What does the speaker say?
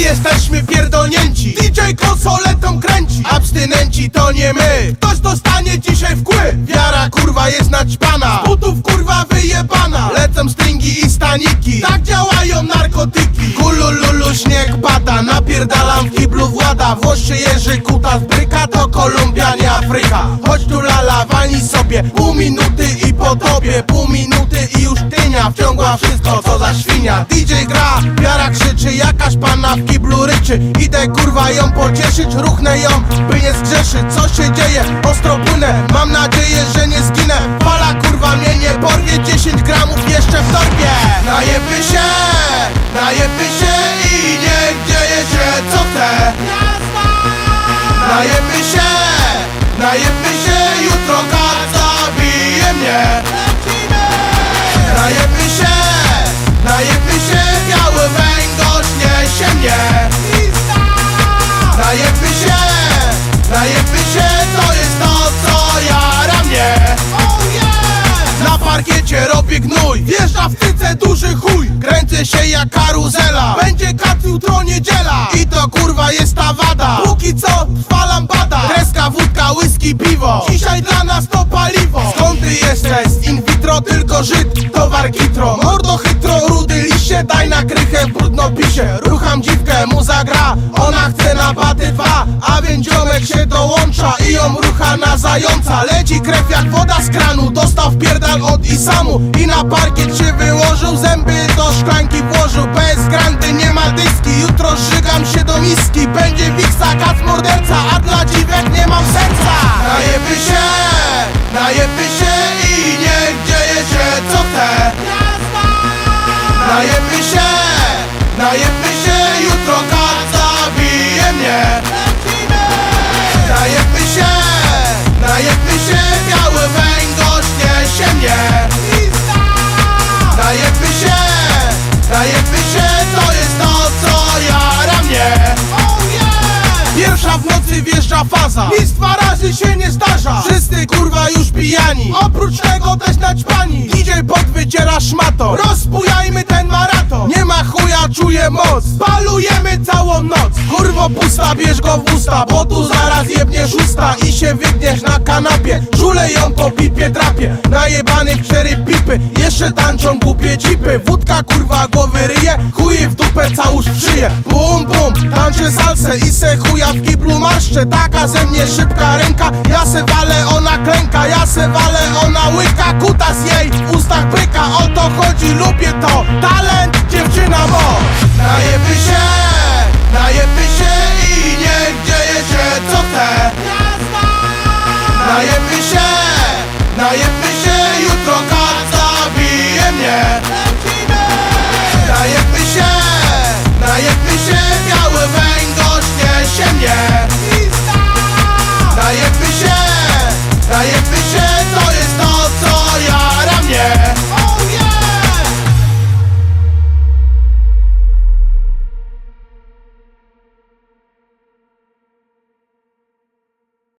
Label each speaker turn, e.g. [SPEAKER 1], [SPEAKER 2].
[SPEAKER 1] jesteśmy pierdolnięci. DJ konsoletą kręci. Abstynenci to nie my. Ktoś dostanie dzisiaj w kły. Wiara kurwa jest naćpana. Z butów kurwa wyjebana. Lecą stringi i staniki. Tak działają narkotyki. Kulululu śnieg pada. Napierdalam w kiblu włada. Włoż się Jerzy Kutas Bryka. To Kolumbia nie Afryka. Chodź tu lala wani sobie. Pół minuty i po tobie. Pół minuty i Wciągła wszystko co za świnia. DJ gra, wiara krzyczy Jakaś panna w kiblu ryczy. Idę kurwa ją pocieszyć Ruchnę ją, by nie zgrzeszyć. Co się dzieje? Ostro płynę Mam nadzieję, że nie zginę. Fala kurwa mnie nie porwie. 10 gramów jeszcze w torbie parkiecie robię gnój. Wjeżdża w tyce duży chuj. Kręcę się jak karuzela. Będzie kat jutro niedziela. I to kurwa jest ta wada. Póki co trwa lambada Kreska, wódka, whisky, piwo. Dzisiaj dla nas to paliwo. Skąd ty jesteś? Z in vitro tylko Żyd Towar gitro Mordo chytro, rudy liście. Daj na krychę brudno pisie. Rucham dziwkę, mu zagra. Ona chce na baty dwa A ziomek się dołącza I ją rucha na zająca. Leci krew jak woda z kranu Dostał pierdal od Isamu. I na parkiet się wyłożył Zęby do szklanki włożył. Bez granty nie ma dyski Jutro żygam się do miski. Będzie wiksa, kac morderca A dla dziwek nie mam serca. Najeby się, najeby się I niech dzieje się co chce. Najeby się, najeby się Jutro kat wjeżdża faza. Nic dwa razy się nie zdarza. Wszyscy kurwa już pijani. Oprócz tego też naćpani DJ pod wyciera szmato. Rozbujajmy ten maraton. Nie ma chuja, czuję moc. Palujemy całą noc. Kurwo pusta, bierz go w usta Bo tu zaraz jebniesz usta I się wygniesz na kanapie. Żule ją po pipie drapie. Najebany w się tańczą głupie dzipy. Wódka kurwa głowy ryje, chuje w dupę całą szyję Bum bum, tańczę salsę i se chuja w kiblu maszczę Taka ze mnie szybka ręka, ja se wale ona klęka. Ja se wale ona łyka, kuta z jej w ustach pyka O to chodzi, lubię to, talent dziewczyna mo Najeby się, najeby się i nie dzieje się co te Najeby się, najeby